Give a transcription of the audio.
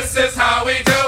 This is how we do